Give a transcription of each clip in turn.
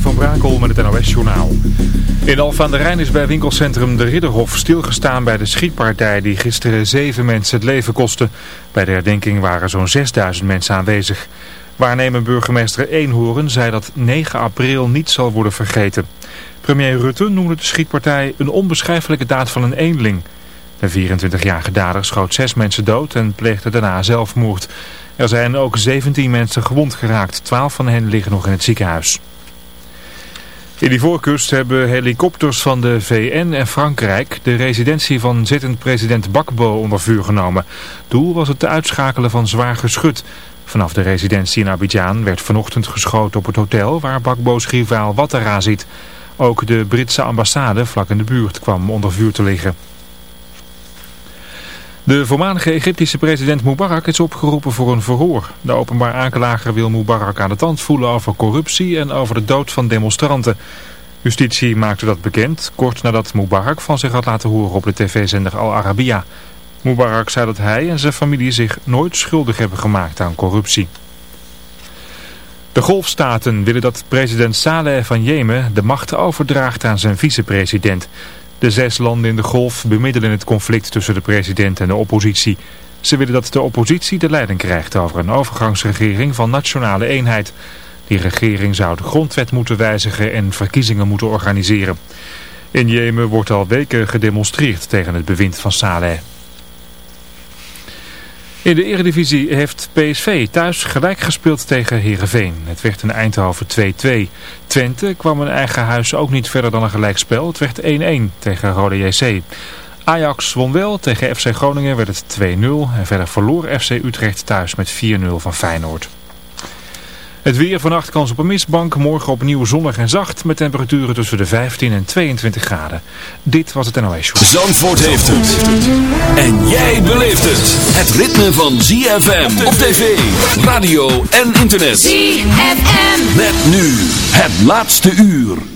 Van Brakel met het NOS-journaal. In Alphen aan de Rijn is bij winkelcentrum De Ridderhof stilgestaan bij de schietpartij die gisteren zeven mensen het leven kostte. Bij de herdenking waren zo'n 6000 mensen aanwezig. Waarnemer burgemeester Eenhoorn zei dat 9 april niet zal worden vergeten. Premier Rutte noemde de schietpartij een onbeschrijfelijke daad van een eenling. De 24-jarige dader schoot zes mensen dood en pleegde daarna zelfmoord. Er zijn ook 17 mensen gewond geraakt. 12 van hen liggen nog in het ziekenhuis. In die voorkust hebben helikopters van de VN en Frankrijk de residentie van zittend president Bakbo onder vuur genomen. Doel was het te uitschakelen van zwaar geschut. Vanaf de residentie in Abidjan werd vanochtend geschoten op het hotel waar Bakbo's rivaal Ouattara zit. Ook de Britse ambassade vlak in de buurt kwam onder vuur te liggen. De voormalige Egyptische president Mubarak is opgeroepen voor een verhoor. De openbaar aanklager wil Mubarak aan de tand voelen over corruptie en over de dood van demonstranten. Justitie maakte dat bekend, kort nadat Mubarak van zich had laten horen op de tv-zender Al Arabiya. Mubarak zei dat hij en zijn familie zich nooit schuldig hebben gemaakt aan corruptie. De golfstaten willen dat president Saleh van Jemen de macht overdraagt aan zijn vicepresident. De zes landen in de golf bemiddelen het conflict tussen de president en de oppositie. Ze willen dat de oppositie de leiding krijgt over een overgangsregering van nationale eenheid. Die regering zou de grondwet moeten wijzigen en verkiezingen moeten organiseren. In Jemen wordt al weken gedemonstreerd tegen het bewind van Saleh. In de eredivisie heeft PSV thuis gelijk gespeeld tegen Heerenveen. Het werd in Eindhoven 2-2. Twente kwam in eigen huis ook niet verder dan een gelijkspel. Het werd 1-1 tegen Rode JC. Ajax won wel. Tegen FC Groningen werd het 2-0. En verder verloor FC Utrecht thuis met 4-0 van Feyenoord. Het weer vannacht kans op een mistbank. Morgen opnieuw zonnig en zacht. Met temperaturen tussen de 15 en 22 graden. Dit was het NOS Show. Zandvoort heeft het. En jij beleeft het. Het ritme van ZFM op tv, radio en internet. ZFM. Met nu het laatste uur.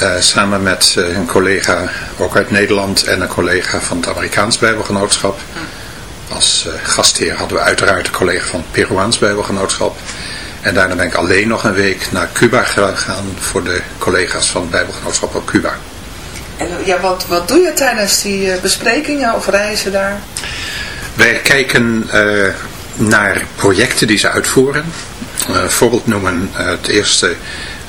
Mhm. samen met een collega ook uit Nederland en een collega van het Amerikaans Bijbelgenootschap. Als gastheer hadden we uiteraard een collega van het Peruaans Bijbelgenootschap. En daarna ben ik alleen nog een week naar Cuba gegaan voor de collega's van het Bijbelgenootschap op Cuba. En ja, wat, wat doe je tijdens die besprekingen of reizen daar? Wij kijken naar projecten die ze uitvoeren. Voorbeeld noemen het eerste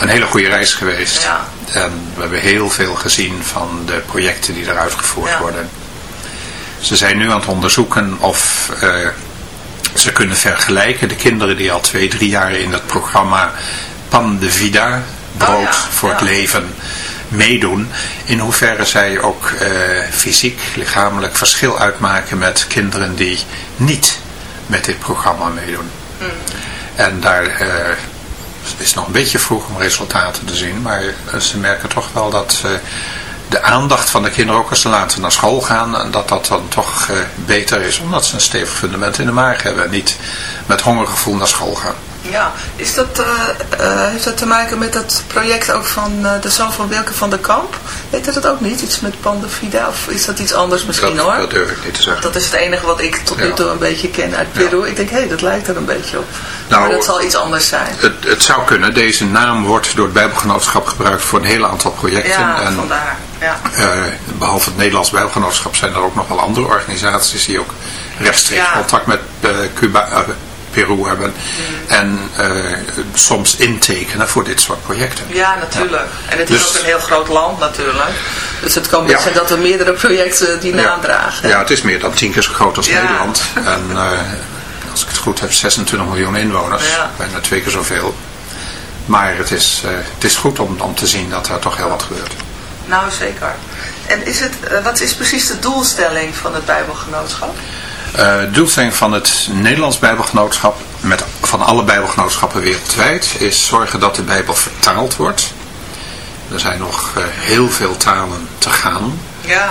een hele goede reis geweest. Ja. En we hebben heel veel gezien van de projecten die er uitgevoerd worden. Ze zijn nu aan het onderzoeken of uh, ze kunnen vergelijken. De kinderen die al twee, drie jaar in het programma Pan de Vida, brood oh voor het leven, meedoen. In hoeverre zij ook uh, fysiek, lichamelijk verschil uitmaken met kinderen die niet met dit programma meedoen. Hmm. En daar uh, is nog een beetje vroeg om resultaten te zien, maar ze merken toch wel dat de aandacht van de kinderen ook als ze later naar school gaan, en dat dat dan toch beter is, omdat ze een stevig fundament in de maag hebben en niet met hongergevoel naar school gaan. Ja, is dat, uh, uh, heeft dat te maken met dat project ook van uh, de zoon van Wilke van der Kamp? Weet dat het ook niet? Iets met Pandafida? Of is dat iets anders misschien dat, hoor? Dat durf ik niet te zeggen. Dat is het enige wat ik tot nu toe een beetje ken uit Peru. Ja. Ik denk, hé, hey, dat lijkt er een beetje op. Nou, maar dat zal iets anders zijn. Het, het zou kunnen. Deze naam wordt door het Bijbelgenootschap gebruikt voor een heel aantal projecten. Ja, en, vandaar. Ja. behalve het Nederlands Bijbelgenootschap zijn er ook nog wel andere organisaties die ook rechtstreeks contact met Cuba Peru hebben. En uh, soms intekenen voor dit soort projecten. Ja, natuurlijk. En het is Dus- ook een heel groot land natuurlijk. Dus het kan best Ja. zijn dat er meerdere projecten die naam dragen. Ja, het is meer dan tien keer zo groot als Ja. Nederland. En uh, als ik het goed heb, 26 miljoen inwoners. Ja. Bijna twee keer zoveel. Maar het is, uh, het is goed om, om te zien dat er toch heel wat gebeurt. Nou, zeker. En is het, wat is precies de doelstelling van het Bijbelgenootschap? Uh, doelstelling van het Nederlands Bijbelgenootschap, met, van alle Bijbelgenootschappen wereldwijd, is zorgen dat de Bijbel vertaald wordt. Er zijn nog uh, heel veel talen te gaan. Ja.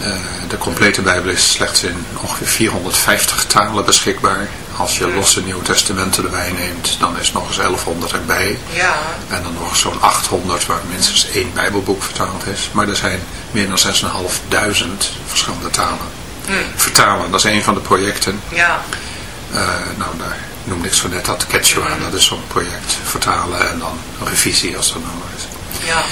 Uh, de complete Bijbel is slechts in ongeveer 450 talen beschikbaar. Als je losse Nieuwe Testamenten erbij neemt, dan is nog eens 1100 erbij. Ja. En dan nog zo'n 800 waar minstens één Bijbelboek vertaald is. Maar er zijn meer dan 6.500 verschillende talen. Vertalen, dat is een van de projecten. Ja. Uh, nou, daar noemde ik zo net dat Quechua, Hmm. dat is zo'n project. Vertalen en dan revisie als dat maar is. Ja.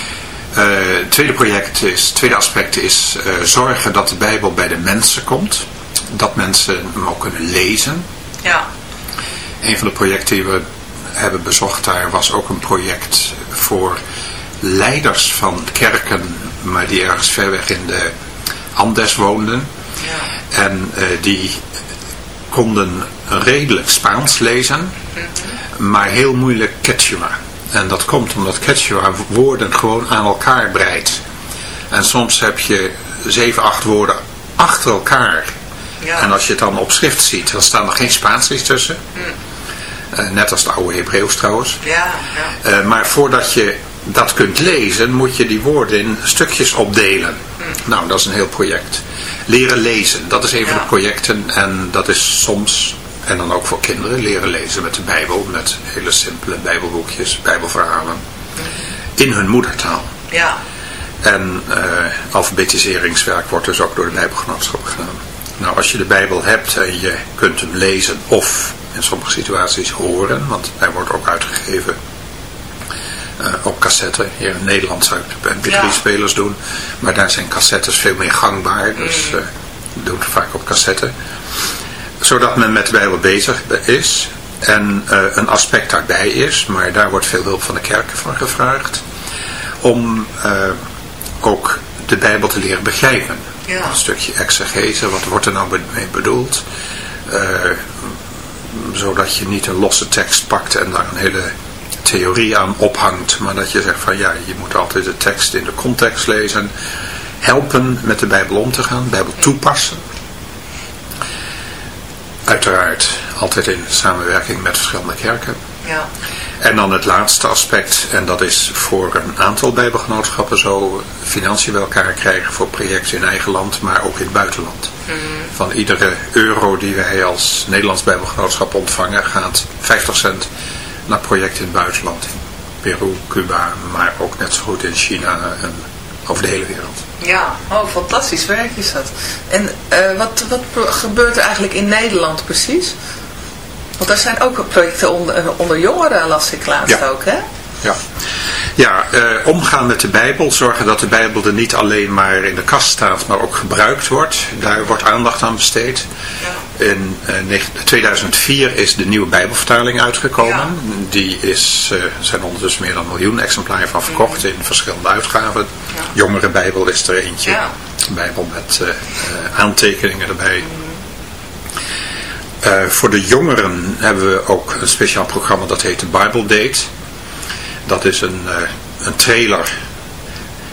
Uh, het tweede project is, het tweede aspect is uh, zorgen dat de Bijbel bij de mensen komt. Dat mensen hem ook kunnen lezen. Ja. Een van de projecten die we hebben bezocht daar was ook een project voor leiders van kerken, maar die ergens ver weg in de Andes woonden. En uh, die konden redelijk Spaans lezen, maar heel moeilijk Quechua. En dat komt omdat Quechua woorden gewoon aan elkaar breidt. En soms heb je zeven, acht woorden achter elkaar. Ja. En als je het dan op schrift ziet, dan staan er geen Spaanslies tussen. Mm. Uh, net als het oude Hebreeuws trouwens. Ja, ja. Uh, maar voordat je dat kunt lezen, moet je die woorden in stukjes opdelen. Mm. Nou, dat is een heel project. Leren lezen, dat is een van de projecten. En dat is soms, en dan ook voor kinderen, leren lezen met de Bijbel. Met hele simpele Bijbelboekjes, Bijbelverhalen. In hun moedertaal. Ja. En uh, alfabetiseringswerk wordt dus ook door de Bijbelgenootschap gedaan. Nou, als je de Bijbel hebt en je kunt hem lezen of in sommige situaties horen, want hij wordt ook uitgegeven uh, op cassette. Hier in Nederland zou ik de MP3-spelers doen, maar daar zijn cassettes veel meer gangbaar, dus uh, doen het vaak op cassette. Zodat men met de Bijbel bezig is en uh, een aspect daarbij is, maar daar wordt veel hulp van de kerken van gevraagd, om ook de Bijbel te leren begrijpen. Ja. Een stukje exegese, wat wordt er nou mee bedoeld? Zodat je niet een losse tekst pakt en daar een hele theorie aan ophangt, maar dat je zegt van ja, je moet altijd de tekst in de context lezen, helpen met de Bijbel om te gaan, de Bijbel toepassen. Uiteraard altijd in samenwerking met verschillende kerken. Ja. En dan het laatste aspect, en dat is voor een aantal bijbelgenootschappen zo financiën bij elkaar krijgen voor projecten in eigen land, maar ook in het buitenland. Mm. Van iedere euro die wij als Nederlands bijbelgenootschap ontvangen, gaat 50 cent naar projecten in het buitenland. In Peru, Cuba, maar ook net zo goed in China en over de hele wereld. Ja, oh fantastisch werk is dat. En uh, wat, wat gebeurt er eigenlijk in Nederland precies? Want er zijn ook projecten onder, onder jongeren, las ik laatst ja. ook, hè? Ja, ja uh, omgaan met de Bijbel, zorgen dat de Bijbel er niet alleen maar in de kast staat, maar ook gebruikt wordt. Daar wordt aandacht aan besteed. Ja. In uh, 2004 is de nieuwe Bijbelvertaling uitgekomen. Ja. Die is, uh, zijn ondertussen meer dan een miljoen exemplaren van verkocht mm. in verschillende uitgaven. Ja. Jongere Bijbel is er eentje. Bijbel met aantekeningen erbij. Uh, voor de jongeren hebben we ook een speciaal programma dat heet de Bible Date. Dat is een, uh, een trailer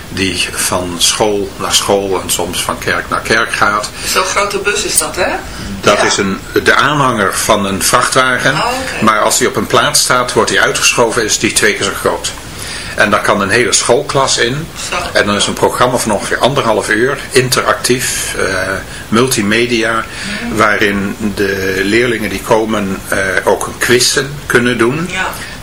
die van school naar school en soms van kerk naar kerk gaat. Zo'n grote bus is dat, hè? Dat Ja. is een, de aanhanger van een vrachtwagen. Oh. Maar als die op een plaats staat, wordt die uitgeschoven, is die twee keer zo groot. En daar kan een hele schoolklas in. Zo. En dan is een programma van ongeveer anderhalf uur, interactief, eh, multimedia, waarin de leerlingen die komen eh, ook een quizzen kunnen doen. Ja.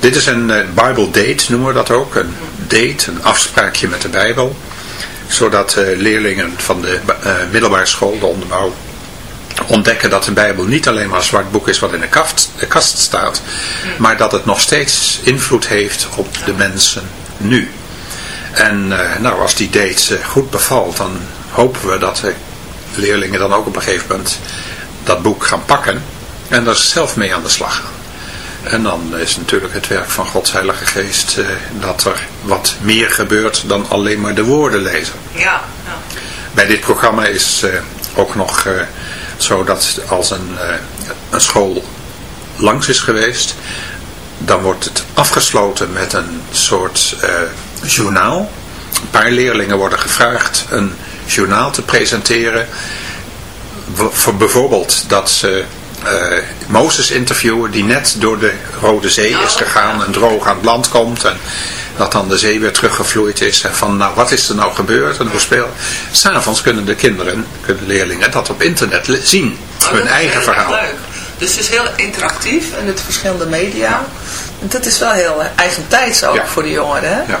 Dit is een eh, Bible date noemen we dat ook. Een date, een afspraakje met de Bijbel. Zodat eh, leerlingen van de eh, middelbare school, de onderbouw, ontdekken dat de Bijbel niet alleen maar een zwart boek is wat in de kast, kast staat, maar dat het nog steeds invloed heeft op de mensen nu. En nou, als die date goed bevalt, dan hopen we dat de leerlingen dan ook op een gegeven moment dat boek gaan pakken en daar zelf mee aan de slag gaan. En dan is natuurlijk het werk van Gods Heilige Geest eh, dat er wat meer gebeurt dan alleen maar de woorden lezen. Ja. ja. Bij dit programma is eh, ook nog eh, zo dat als een, eh, een school langs is geweest, dan wordt het afgesloten met een soort eh, journaal. Een paar leerlingen worden gevraagd een journaal te presenteren. Bijvoorbeeld dat ze eh, Mozes interviewen die net door de Rode Zee is Oh, gegaan en droog aan het land komt. En dat dan de zee weer teruggevloeid is. En van nou wat is er nou gebeurd en hoe speel. S'avonds kunnen de kinderen, kunnen leerlingen dat op internet zien. Oh, hun eigen verhaal. Leuk. Dus het is heel interactief en met verschillende media. En dat is wel heel eh, eigentijds ook Ja. voor de jongeren. Hè? Ja.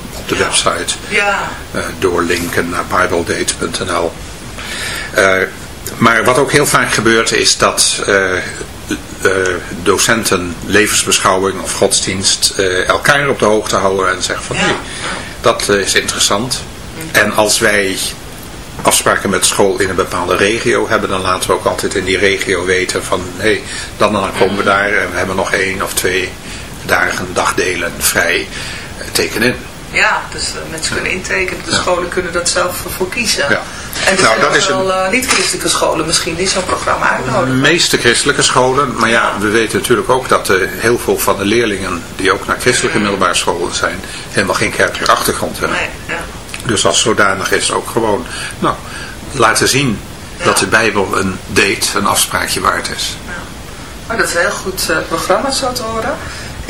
op de website. Ja. eh, doorlinken naar bibledate.nl. Eh, maar wat ook heel vaak gebeurt is dat eh, docenten levensbeschouwing of godsdienst elkaar op de hoogte houden en zeggen van Ja. hé, dat is interessant. En als wij afspraken met school in een bepaalde regio hebben, dan laten we ook altijd in die regio weten van hé, dan en dan komen we daar en we hebben nog één of twee dagen, dagdelen vrij. Teken in. Ja, dus eh, mensen kunnen intekenen. De Ja. scholen kunnen dat zelf voor kiezen. Ja. En er Nou, zijn dat is wel eh, niet-christelijke scholen misschien die zo'n programma De uitnodigen. meeste christelijke scholen, maar ja, we weten natuurlijk ook dat eh, heel veel van de leerlingen die ook naar christelijke middelbare scholen zijn, helemaal geen kerkelijke achtergrond hebben. Nee, ja. Dus als zodanig is ook gewoon, nou, laten zien dat de Bijbel een date, een afspraakje waard is. Maar dat is een heel goed programma zo te horen.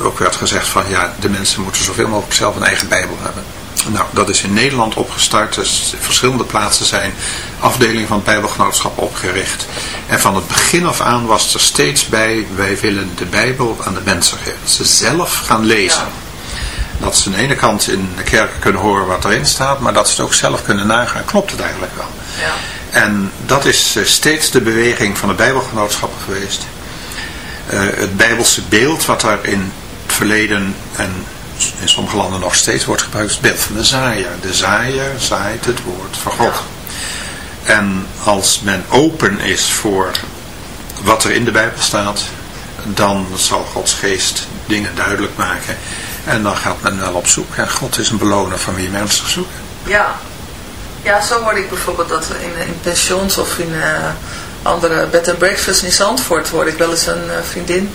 ook werd gezegd van ja, de mensen moeten zoveel mogelijk zelf een eigen Bijbel hebben. Nou, dat is in Nederland opgestart. Dus verschillende plaatsen zijn afdelingen van het Bijbelgenootschap opgericht. En van het begin af aan was er steeds bij, wij willen de Bijbel aan de mensen geven. Dat ze zelf gaan lezen. Ja. Dat ze aan de ene kant in de kerken kunnen horen wat erin staat, maar dat ze het ook zelf kunnen nagaan. Klopt het eigenlijk wel? ja. En dat is eh, steeds de beweging van de Bijbelgenootschappen geweest. Eh, het Bijbelse beeld wat in het verleden en in sommige landen nog steeds wordt gebruikt, het beeld van de zaaier. De zaaier zaait het woord van God. En als men open is voor wat er in de Bijbel staat, dan zal Gods geest dingen duidelijk maken. En dan gaat men wel op zoek. En God is een beloner van wie mensen zoeken. Ja. Ja, zo word ik bijvoorbeeld dat in, in pensions of in eh, andere bed and breakfast in Zandvoort hoorde ik wel eens een eh, vriendin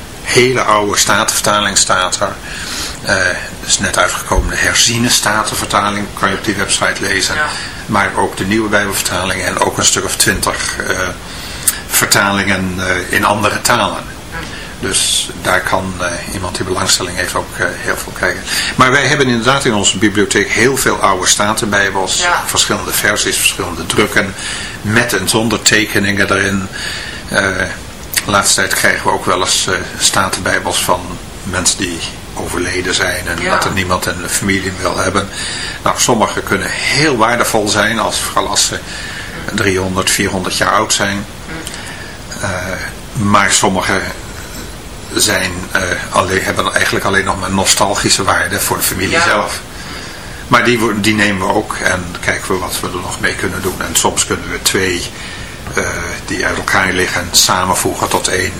hele oude statenvertaling staat er. Eh, er is net uitgekomen de herziene statenvertaling, kan je op die website lezen. Ja. Maar ook de nieuwe bijbelvertalingen en ook een stuk of twintig eh, vertalingen eh, in andere talen. Dus daar kan eh, iemand die belangstelling heeft ook eh, heel veel kijken. Maar wij hebben inderdaad in onze bibliotheek heel veel oude statenbijbels. Ja. Verschillende versies, verschillende drukken. Met en zonder tekeningen erin. Eh, de laatste tijd krijgen we ook wel eens eh, statenbijbels van mensen die overleden zijn. En Ja. dat er niemand in de familie wil hebben. Nou, sommige kunnen heel waardevol zijn. Als, vooral als ze 300, 400 jaar oud zijn. Eh, maar sommige zijn, eh, alleen, hebben eigenlijk alleen nog maar nostalgische waarde voor de familie Ja. zelf. Maar die, die nemen we ook en kijken we wat we er nog mee kunnen doen. En soms kunnen we twee die uit elkaar liggen samenvoegen tot één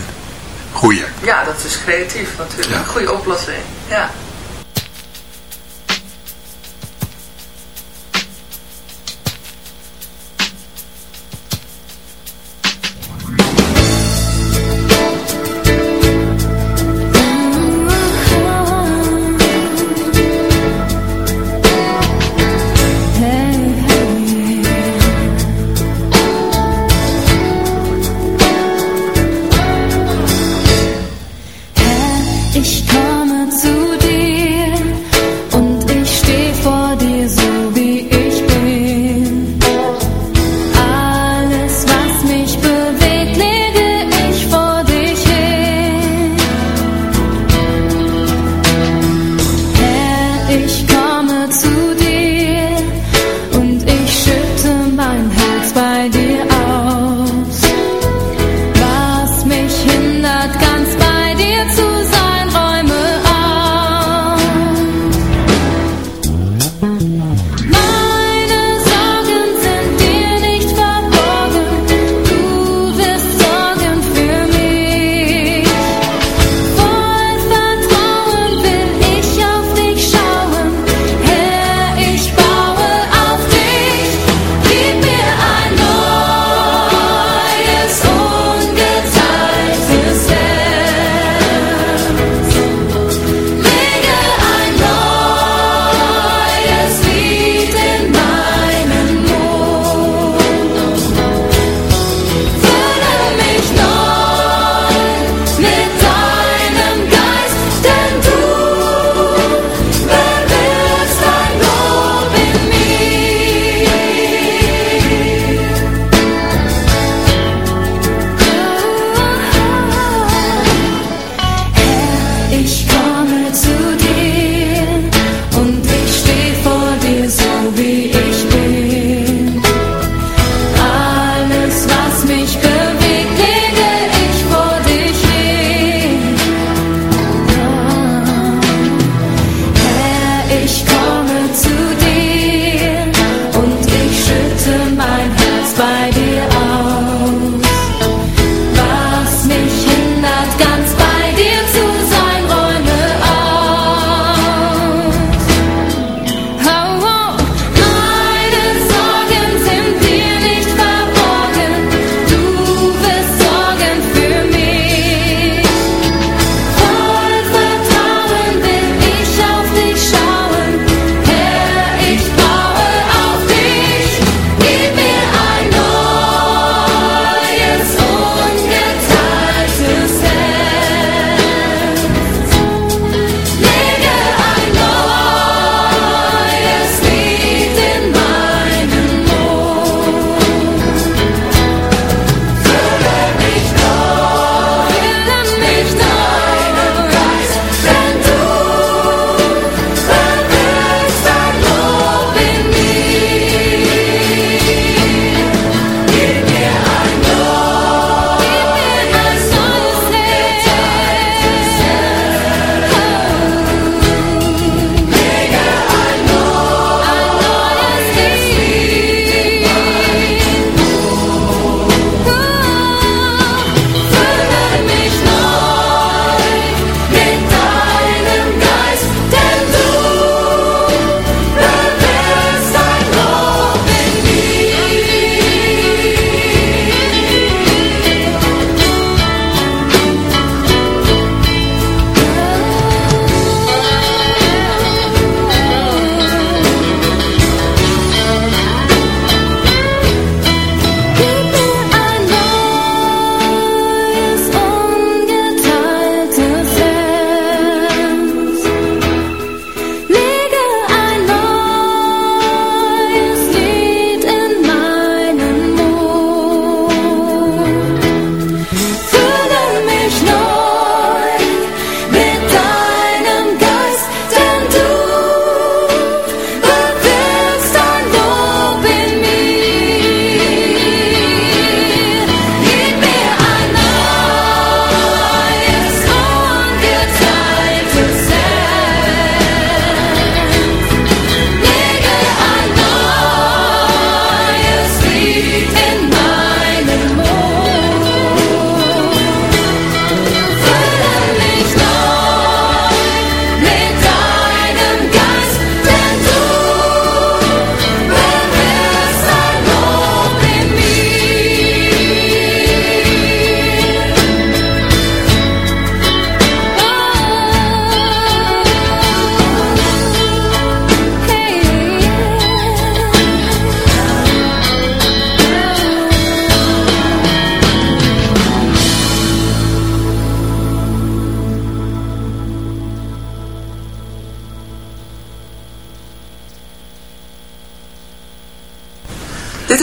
goede. Ja, dat is creatief natuurlijk. Een goede oplossing. Ja.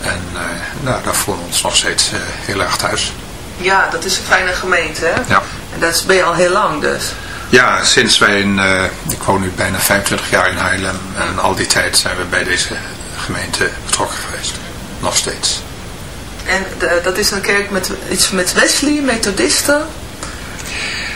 En uh, nou, daar voelen we ons nog steeds uh, heel erg thuis. Ja, dat is een fijne gemeente, hè? Ja. En dat ben je al heel lang dus? Ja, sinds wij in, uh, ik woon nu bijna 25 jaar in Haarlem. En al die tijd zijn we bij deze gemeente betrokken geweest. Nog steeds. En de, dat is een kerk met iets met Wesley, methodisten?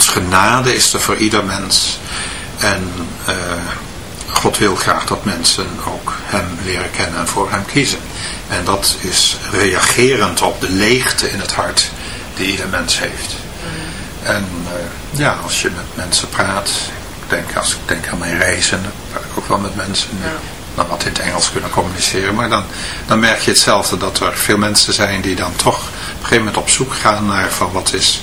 Gods genade is er voor ieder mens. En uh, God wil graag dat mensen ook hem leren kennen en voor hem kiezen. En dat is reagerend op de leegte in het hart die ieder mens heeft. En uh, ja, als je met mensen praat, ik denk, als ik denk aan mijn reizen, dan praat ik ook wel met mensen die Ja. dan wat in het Engels kunnen communiceren. Maar dan, dan merk je hetzelfde, dat er veel mensen zijn die dan toch op een gegeven moment op zoek gaan naar van wat is,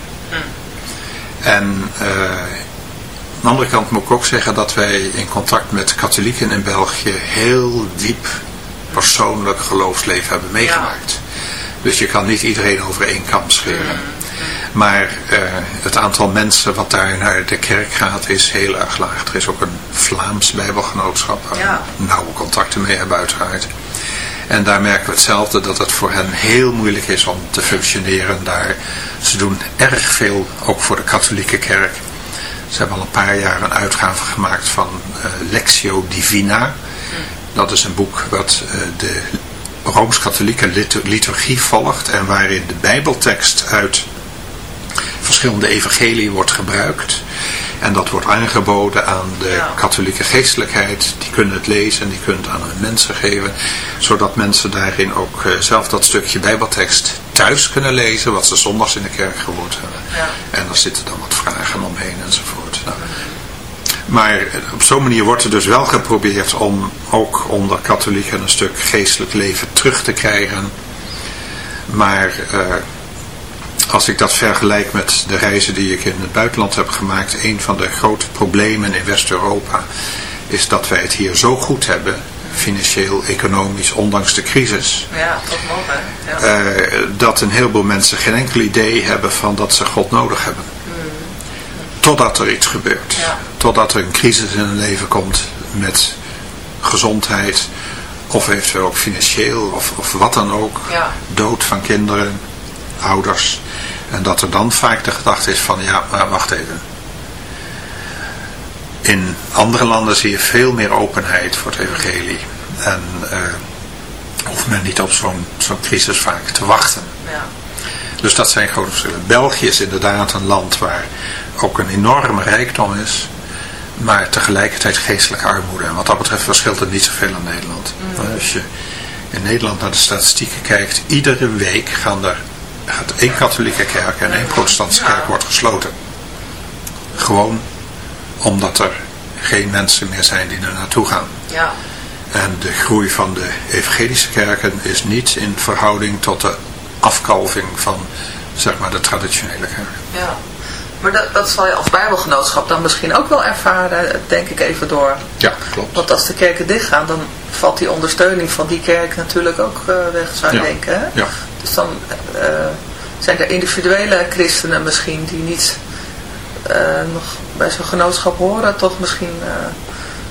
En uh, aan de andere kant moet ik ook zeggen dat wij in contact met katholieken in België heel diep persoonlijk geloofsleven hebben meegemaakt. Ja. Dus je kan niet iedereen over één kam scheren. Maar uh, het aantal mensen wat daar naar de kerk gaat is heel erg laag. Er is ook een Vlaams bijbelgenootschap waar ja. we nauwe contacten mee hebben uiteraard. En daar merken we hetzelfde, dat het voor hen heel moeilijk is om te functioneren daar. Ze doen erg veel, ook voor de katholieke kerk. Ze hebben al een paar jaar een uitgave gemaakt van uh, Lectio Divina. Dat is een boek wat uh, de Rooms-Katholieke liturgie volgt en waarin de bijbeltekst uit verschillende evangelieën wordt gebruikt. En dat wordt aangeboden aan de ja. katholieke geestelijkheid. Die kunnen het lezen en die kunnen het aan hun mensen geven. Zodat mensen daarin ook uh, zelf dat stukje bijbeltekst thuis kunnen lezen. Wat ze zondags in de kerk gehoord hebben. Ja. En daar zitten dan wat vragen omheen enzovoort. Nou, maar op zo'n manier wordt er dus wel geprobeerd om ook onder katholieken een stuk geestelijk leven terug te krijgen. Maar uh, als ik dat vergelijk met de reizen die ik in het buitenland heb gemaakt, een van de grote problemen in West-Europa is dat wij het hier zo goed hebben, financieel, economisch, ondanks de crisis. Ja, toch nog hè. Ja. Uh, dat een heleboel mensen geen enkel idee hebben van dat ze God nodig hebben. Mm. Totdat er iets gebeurt. Ja. Totdat er een crisis in hun leven komt met gezondheid, of eventueel ook financieel, of, of wat dan ook. Ja. Dood van kinderen, ouders. En dat er dan vaak de gedachte is van, ja, maar wacht even. In andere landen zie je veel meer openheid voor het evangelie. En uh, hoeft men niet op zo'n zo'n crisis vaak te wachten. Ja. Dus dat zijn grote verschillen. België is inderdaad een land waar ook een enorme rijkdom is. Maar tegelijkertijd geestelijke armoede. En wat dat betreft verschilt het niet zoveel aan Nederland. Mm. Als je in Nederland naar de statistieken kijkt. Iedere week gaan er gaat één katholieke kerk en één protestantse kerk wordt gesloten. Gewoon omdat er geen mensen meer zijn die er naartoe gaan. Ja. En de groei van de evangelische kerken is niet in verhouding tot de afkalving van zeg maar de traditionele kerk. Ja. Maar dat, dat zal je als bijbelgenootschap dan misschien ook wel ervaren, denk ik even door. Ja, klopt. Want als de kerken dichtgaan, dan valt die ondersteuning van die kerk natuurlijk ook uh, weg, zou je Ja. denken. Hè? Ja. Dus dan uh, zijn er individuele christenen misschien die niet uh, nog bij zo'n genootschap horen, toch misschien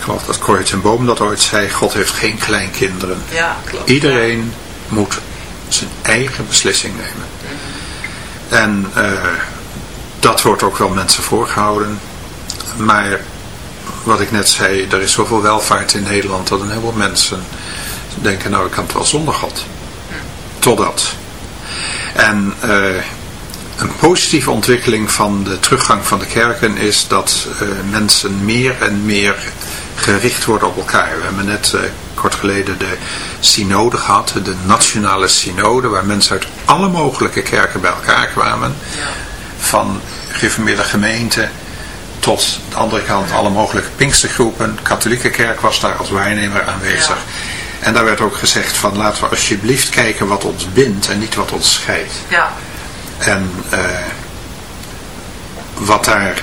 Ik geloof dat Corrie ten Boom dat ooit zei, God heeft geen kleinkinderen. Ja, klopt. Iedereen moet zijn eigen beslissing nemen. En dat wordt ook wel mensen voorgehouden. Maar wat ik net zei, er is zoveel welvaart in Nederland dat een heleboel mensen denken, nou ik kan het wel zonder God. Totdat. En een positieve ontwikkeling van de teruggang van de kerken is dat mensen meer en meer gericht worden op elkaar. We hebben net uh, kort geleden de synode gehad, de nationale synode, waar mensen uit alle mogelijke kerken bij elkaar kwamen. Ja. Van gereformeerde gemeenten tot de andere kant alle mogelijke pinkstergroepen. De katholieke kerk was daar als waarnemer aanwezig. En daar werd ook gezegd van laten we alsjeblieft kijken wat ons bindt en niet wat ons scheidt. Ja. En uh, wat daar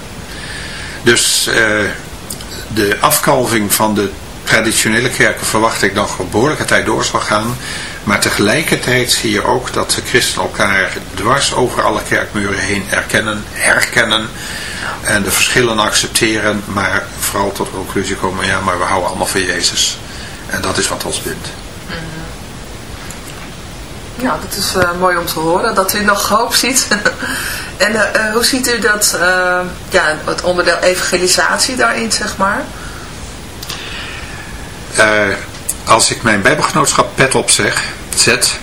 Dus uh, de afkalving van de traditionele kerken verwacht ik nog een behoorlijke tijd door zal gaan. Maar tegelijkertijd zie je ook dat de christenen elkaar dwars over alle kerkmuren heen erkennen, herkennen. En de verschillen accepteren, maar vooral tot de conclusie komen, ja, maar we houden allemaal van Jezus. En dat is wat ons bindt. Ja, dat is uh, mooi om te horen, dat u nog hoop ziet. en uh, hoe ziet u dat, uh, ja, het onderdeel evangelisatie daarin, zeg maar? als ik mijn bijbelgenootschap pet op zeg, zet,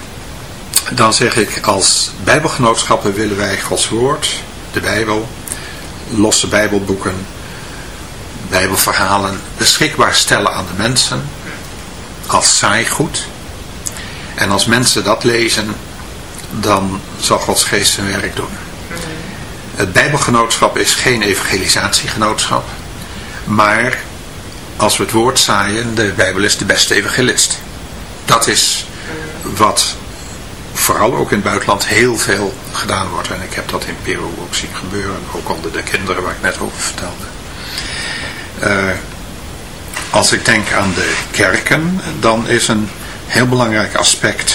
dan zeg ik als bijbelgenootschappen willen wij Gods woord, de Bijbel, losse bijbelboeken, bijbelverhalen beschikbaar stellen aan de mensen als saaigoed en als mensen dat lezen, dan zal Gods geest zijn werk doen. Het Bijbelgenootschap is geen evangelisatiegenootschap. Maar als we het woord zaaien, de Bijbel is de beste evangelist. Dat is wat vooral ook in het buitenland heel veel gedaan wordt. En ik heb dat in Peru ook zien gebeuren. Ook onder de kinderen waar ik net over vertelde. Uh, als ik denk aan de kerken, dan is een heel belangrijk aspect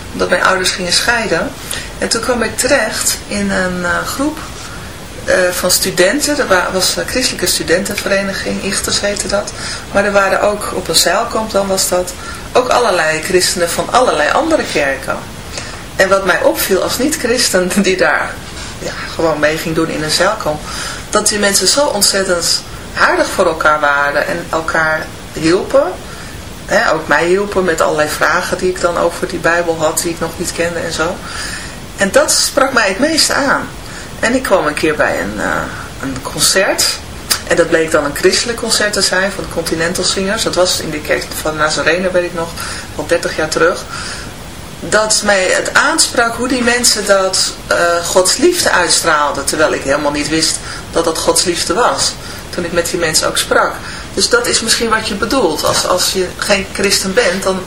omdat mijn ouders gingen scheiden. En toen kwam ik terecht in een uh, groep uh, van studenten. Er was een christelijke studentenvereniging, Ichters heette dat. Maar er waren ook, op een zeilkamp dan was dat, ook allerlei christenen van allerlei andere kerken. En wat mij opviel als niet-christen die daar ja, gewoon mee ging doen in een zeilkamp, dat die mensen zo ontzettend aardig voor elkaar waren en elkaar hielpen ook mij hielpen met allerlei vragen die ik dan over die Bijbel had, die ik nog niet kende en zo. En dat sprak mij het meeste aan. En ik kwam een keer bij een, uh, een concert. En dat bleek dan een christelijk concert te zijn van de Continental Singers. Dat was in de kerk van Nazarene, weet ik nog, al 30 jaar terug. Dat mij het aansprak hoe die mensen dat uh, Gods liefde uitstraalden. Terwijl ik helemaal niet wist dat dat Gods liefde was. Toen ik met die mensen ook sprak. Dus dat is misschien wat je bedoelt. Als, als je geen christen bent, dan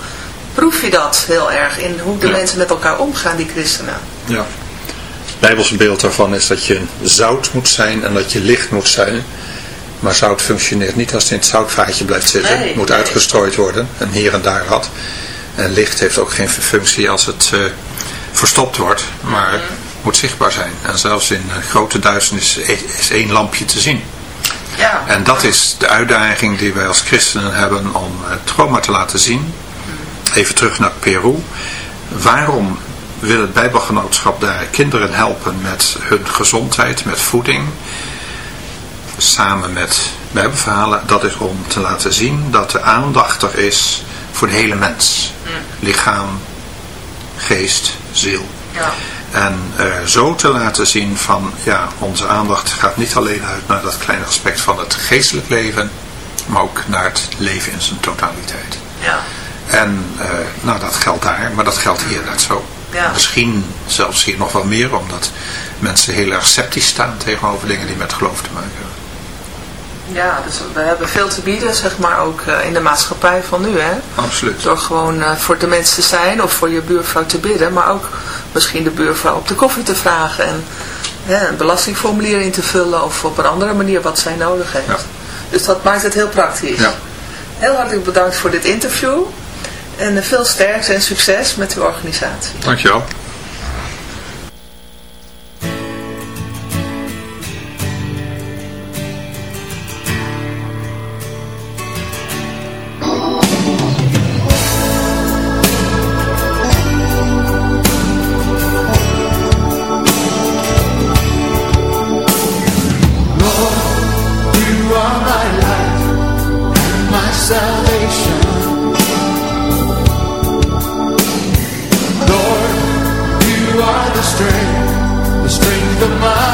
proef je dat heel erg in hoe de mensen met elkaar omgaan, die christenen. Ja. Het Bijbelse beeld daarvan is dat je zout moet zijn en dat je licht moet zijn. Maar zout functioneert niet als het in het zoutvaatje blijft zitten. het moet uitgestrooid worden en hier en daar wat. En licht heeft ook geen functie als het uh, verstopt wordt, maar het moet zichtbaar zijn. En zelfs in uh, grote duisternis is één lampje te zien. Ja. En dat is de uitdaging die wij als christenen hebben om het trauma te laten zien. Even terug naar Peru. Waarom wil het Bijbelgenootschap daar kinderen helpen met hun gezondheid, met voeding, samen met Bijbelverhalen? Dat is om te laten zien dat de aandacht er is voor de hele mens. Lichaam, geest, ziel. Ja. En uh, zo te laten zien van, ja, onze aandacht gaat niet alleen uit naar dat kleine aspect van het geestelijk leven, maar ook naar het leven in zijn totaliteit. Ja. En uh, nou, dat geldt daar, maar dat geldt hier net zo. Ja. Misschien zelfs hier nog wel meer, omdat mensen heel erg sceptisch staan tegenover dingen die met geloof te maken hebben. Ja, dus we hebben veel te bieden, zeg maar, ook uh, in de maatschappij van nu, hè? Absoluut. Door gewoon uh, voor de mensen te zijn of voor je buurvrouw te bidden, maar ook misschien de buurvrouw op de koffie te vragen en ja, een belastingformulier in te vullen of op een andere manier wat zij nodig heeft. Ja. Dus dat maakt het heel praktisch. Ja. Heel hartelijk bedankt voor dit interview en uh, veel sterkte en succes met uw organisatie. Dankjewel. strength, the strength of my